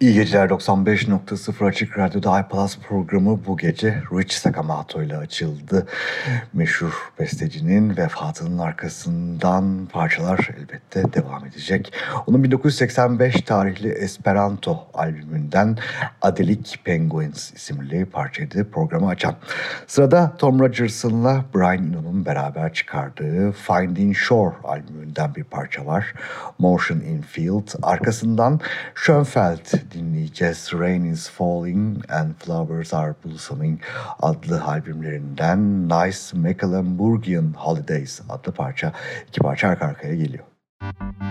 İyi geceler 95.0 Açık Radyo'da iPlus programı bu gece Rich Sakamoto ile açıldı. Meşhur bestecinin vefatının arkasından parçalar elbette devam edecek. Onun 1985 tarihli Esperanto albümünden Adelik Penguins isimli parçaydı programı açan. Sırada Tom Rogers'ınla Brian Eno'nun beraber çıkardığı Finding Shore albümünden bir parça var. Motion in Field. Arkasından Schönfeld dinleyeceğiz. Rain is Falling and Flowers are Blossoming adlı albümlerinden Nice Mecklenburgian Holidays adlı parça. iki parça arka arkaya geliyor. Müzik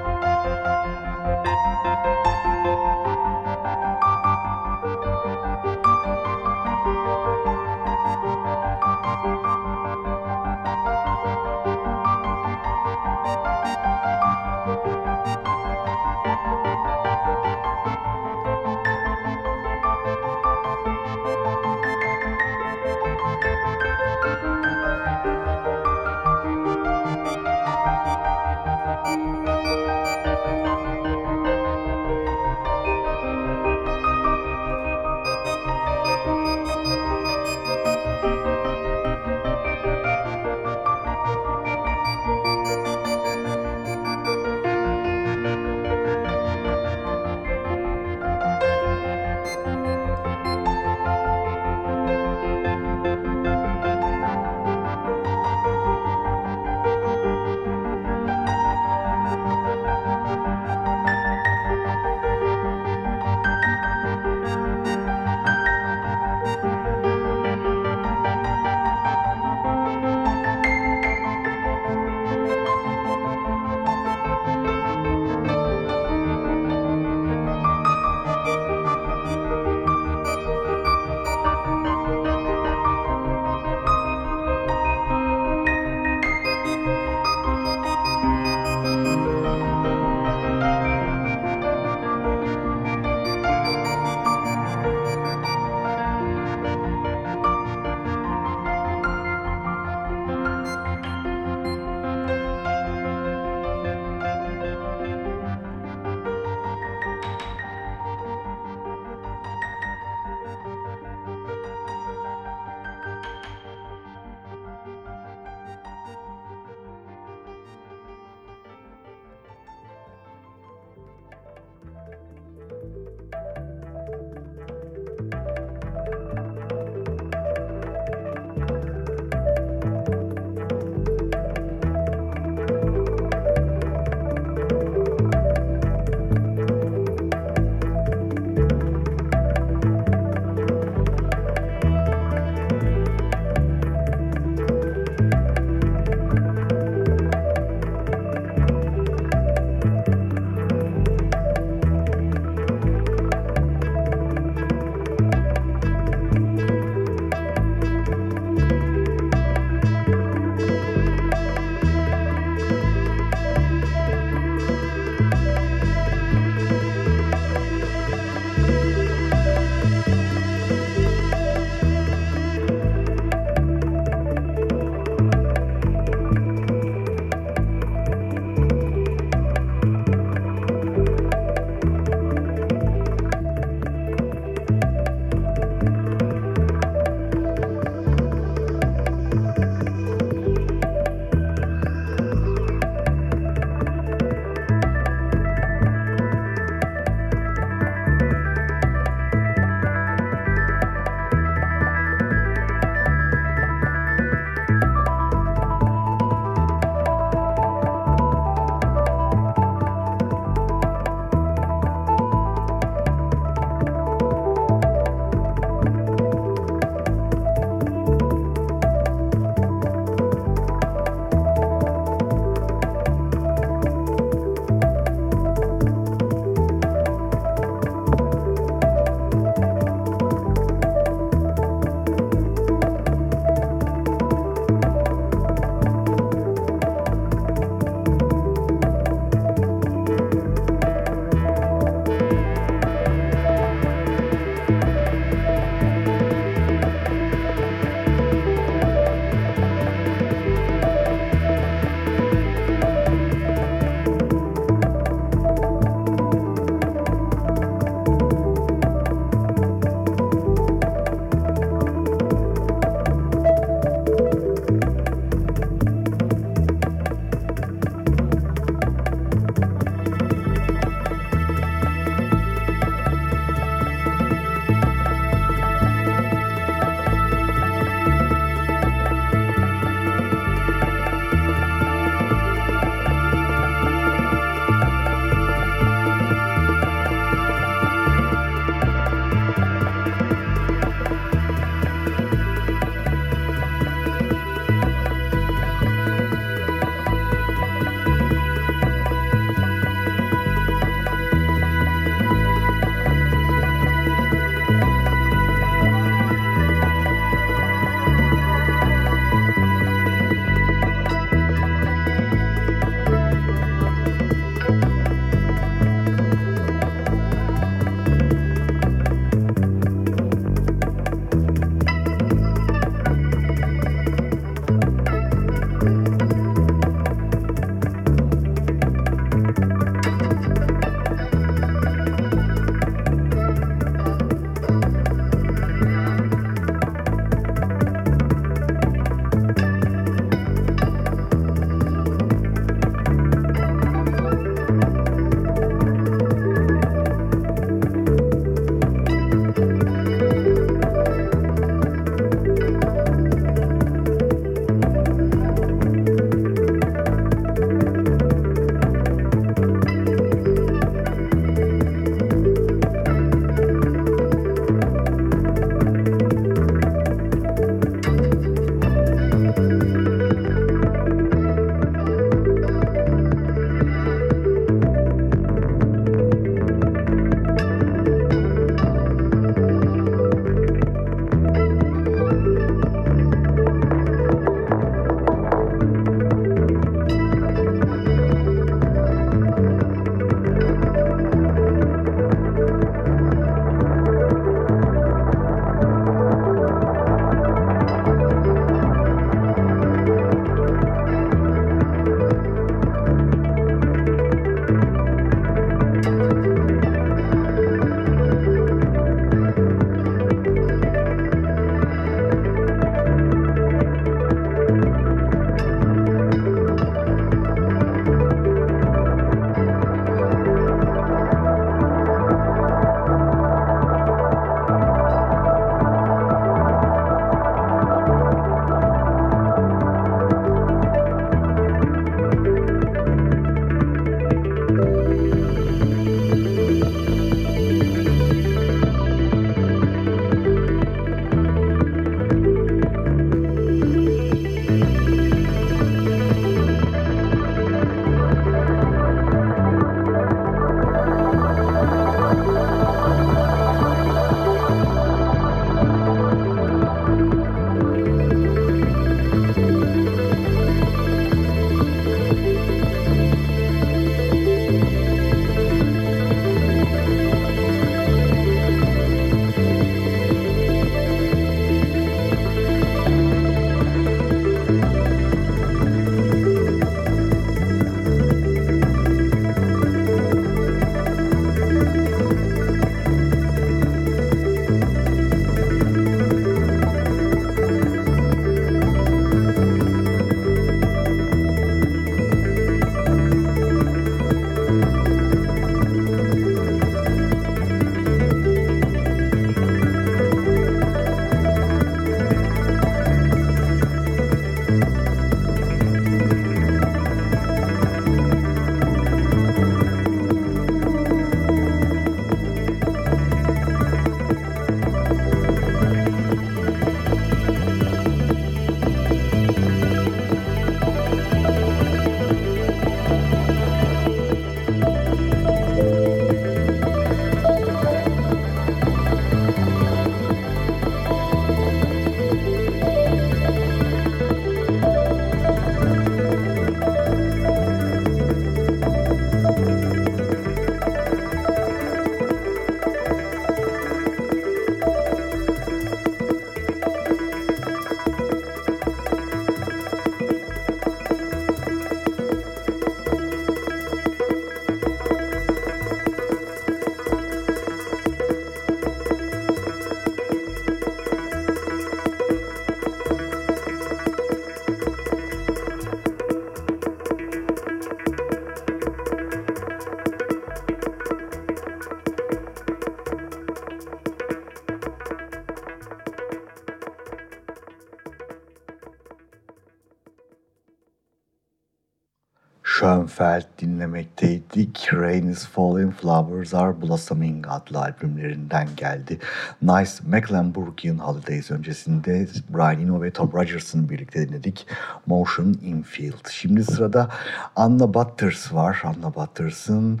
Schoenfeld dinlemekteydik. Rain is Falling, Flowers Are Blossoming adlı albümlerinden geldi. Nice Mecklenburgian Holidays öncesinde Brian Eno ve Tom Rogers'ın birlikte dinledik. Motion Infield. Şimdi sırada Anna Butters var. Anna Butters'ın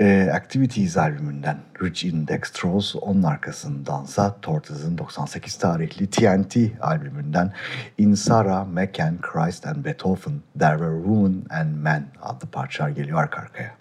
e, Activities albümünden Rich in Dextrose. Onun arkasındansa Tortoise'ın 98 tarihli TNT albümünden In Sarah, McCann, Christ and Beethoven There Were Women and Men adlı parçalar geliyor arka arkaya.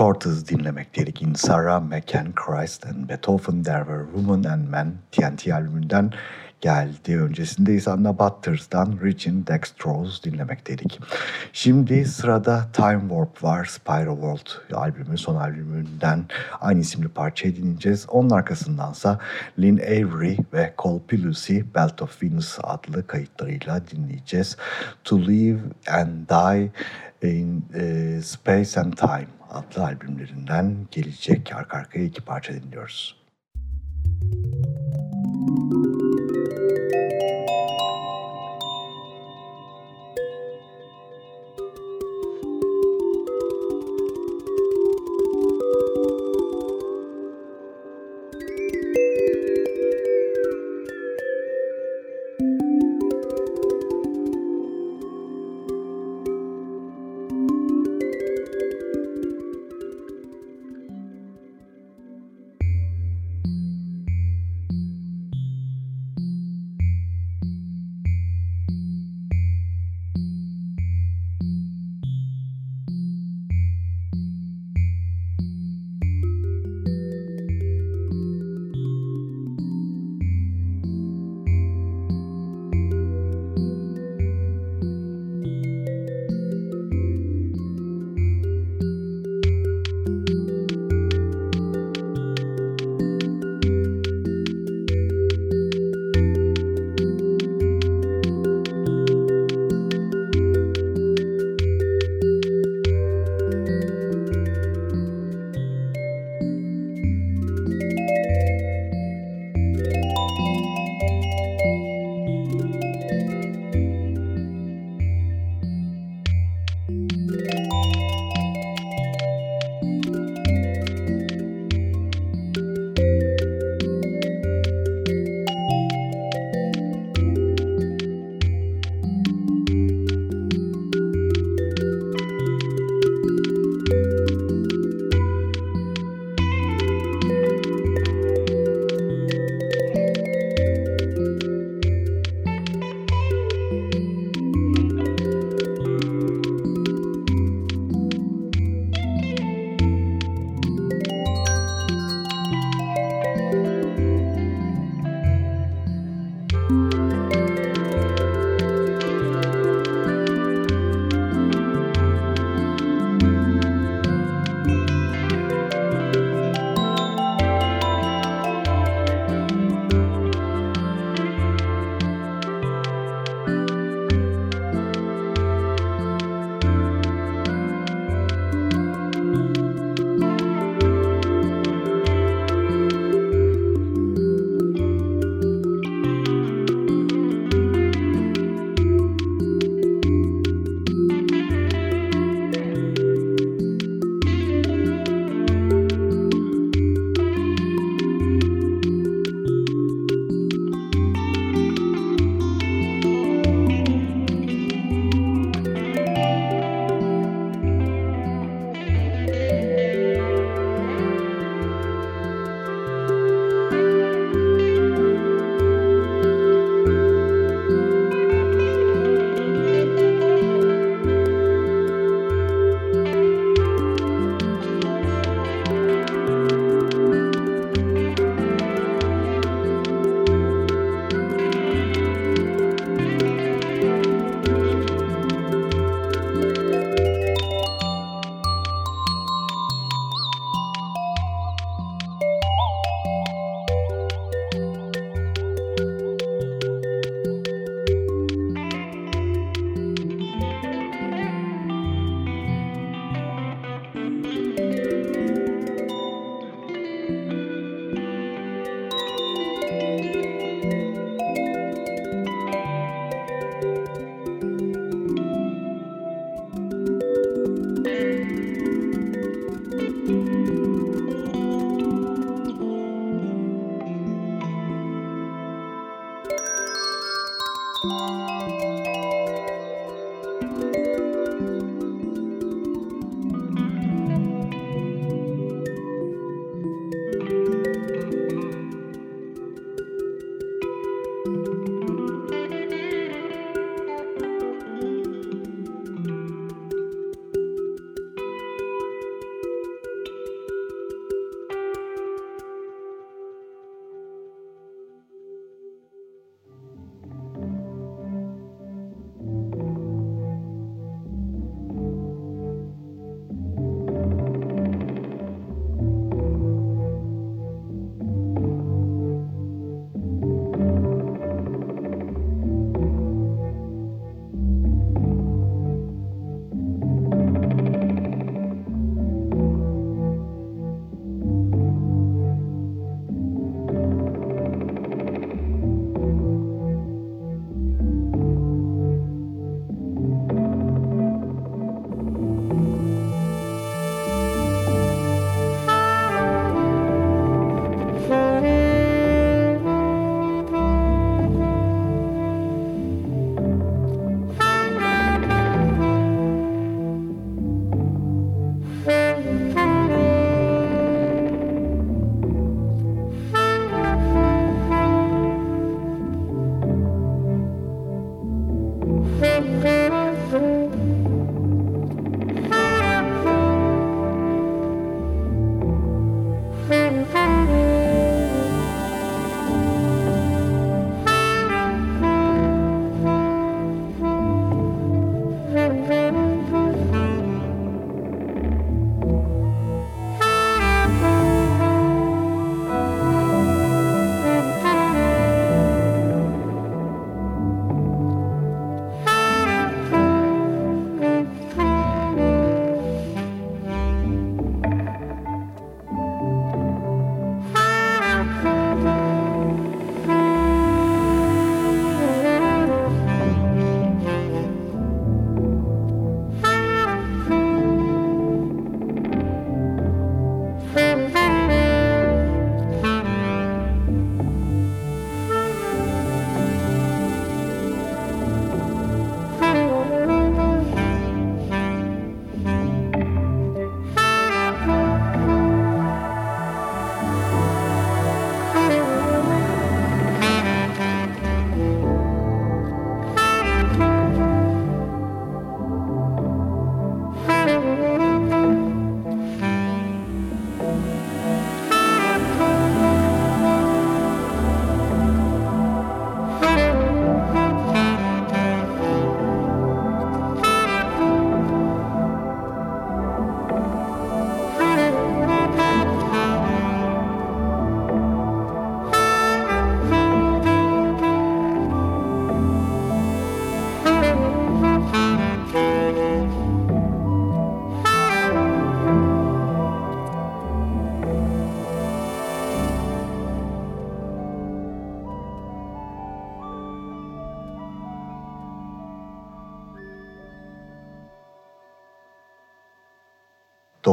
Tortoise dinlemekteydik. In Sarah McCann Christ and Beethoven There Were Women and Men TNT albümünden geldi. Öncesinde ise Anna Butters'dan Richin Dextrose dinlemekteydik. Şimdi sırada Time Warp var. Spyro World albümü, son albümünden aynı isimli parçayı dinleyeceğiz. Onun arkasındansa Lynn Avery ve Cole Pilusi Belt of Venus adlı kayıtlarıyla dinleyeceğiz. To Live and Die In e, Space and Time adlı albümlerinden gelecek arka arkaya iki parça dinliyoruz.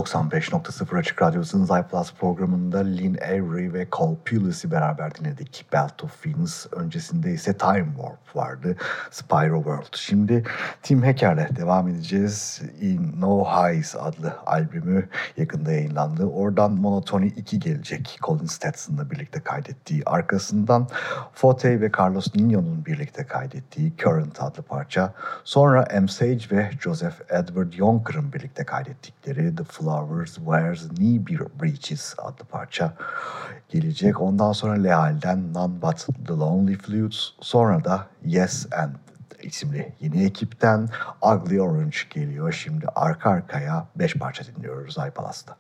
95.0 Açık Radyosu'nun Plus programında Lynn Avery ve Cole Pulis'i beraber dinledik. Belt of Venus öncesinde ise Time Warp vardı. Spyro World. Şimdi Tim Hacker'le devam edeceğiz. In No Highs adlı albümü yakında yayınlandı. Oradan Monotony 2 gelecek. Colin Stetson'la birlikte kaydettiği. Arkasından Fote ve Carlos Nino'nun birlikte kaydettiği Current adlı parça. Sonra M. Sage ve Joseph Edward Yonker'ın birlikte kaydettikleri The Flowers Wears Knee Breeches adlı parça gelecek. Ondan sonra Leal'den None But The Lonely Flutes. Sonra da Yes and isimli yeni ekipten Ugly Orange geliyor. Şimdi arka arkaya 5 parça dinliyoruz iPalas'ta.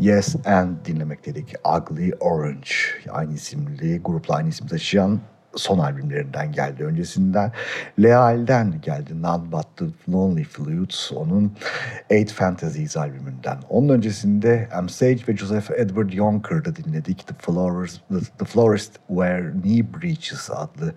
Yes and dinlemek dedik. Ugly Orange aynı isimli grupla aynı isim taşıyan son albümlerinden geldi. Öncesinden Leal'den geldi. None But The Lonely Flutes onun Eight Fantasies albümünden. Onun öncesinde M. Sage ve Joseph Edward Yonker'da dinledik. The, Flowers, The, The Florist Wear Knee Breeches adlı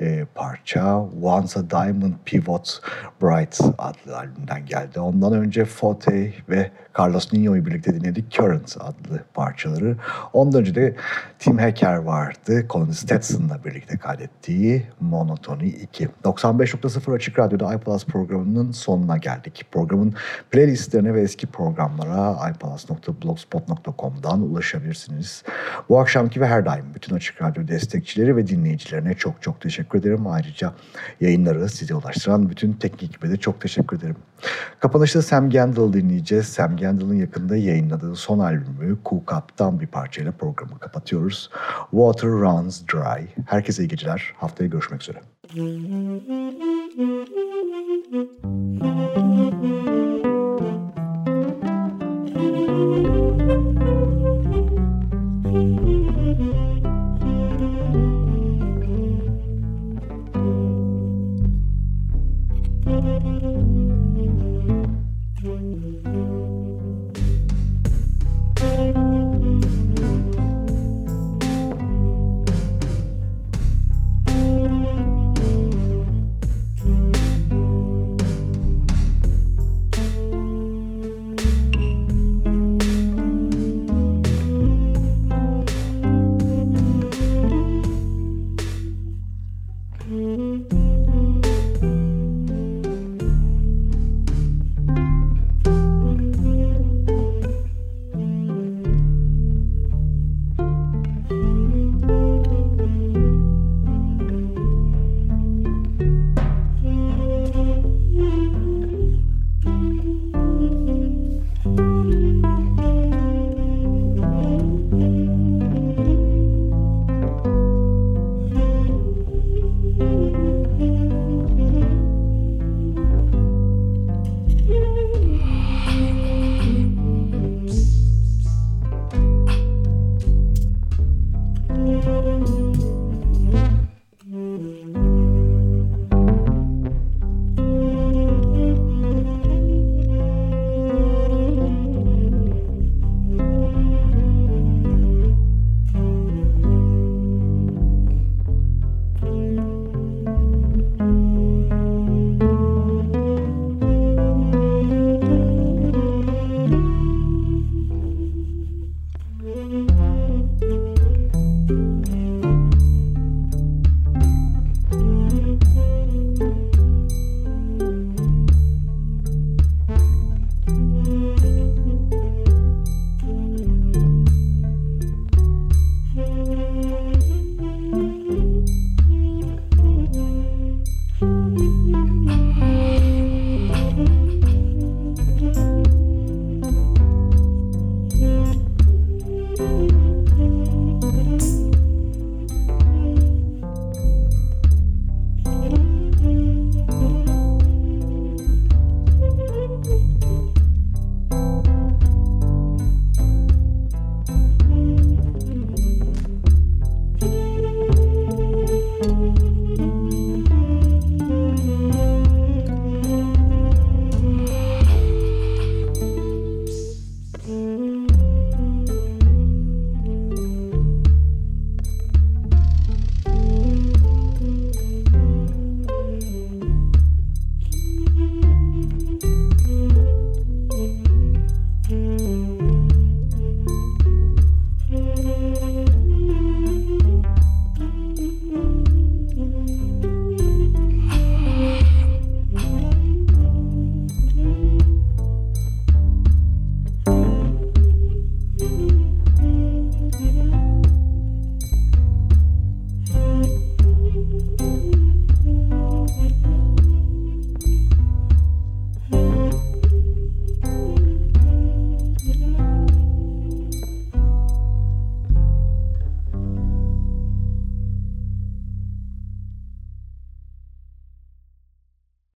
e, parça. Once a Diamond Pivot Bright adlı albümden geldi. Ondan önce Forte ve Carlos Nino'yu birlikte dinledik. Current adlı parçaları. Ondan önce de Tim Hacker vardı. Colin Stetson'la birlikte kaydettiği Monotony 2. 95.0 Açık Radyo'da iPlus programının sonuna geldik. Programın playlistlerine ve eski programlara iPlus.blogspot.com'dan ulaşabilirsiniz. Bu akşamki ve her daim bütün Açık Radyo destekçileri ve dinleyicilerine çok çok teşekkür ederim. Ayrıca yayınları size ulaştıran bütün teknik ekibe de çok teşekkür ederim. Kapanışta Sam Gendel dinleyeceğiz. Sam Gendel'ın yakında yayınladığı son albümü Cook Up'tan bir parçayla programı kapatıyoruz. Water Runs Dry. Herkese iyi geceler. Haftaya görüşmek üzere.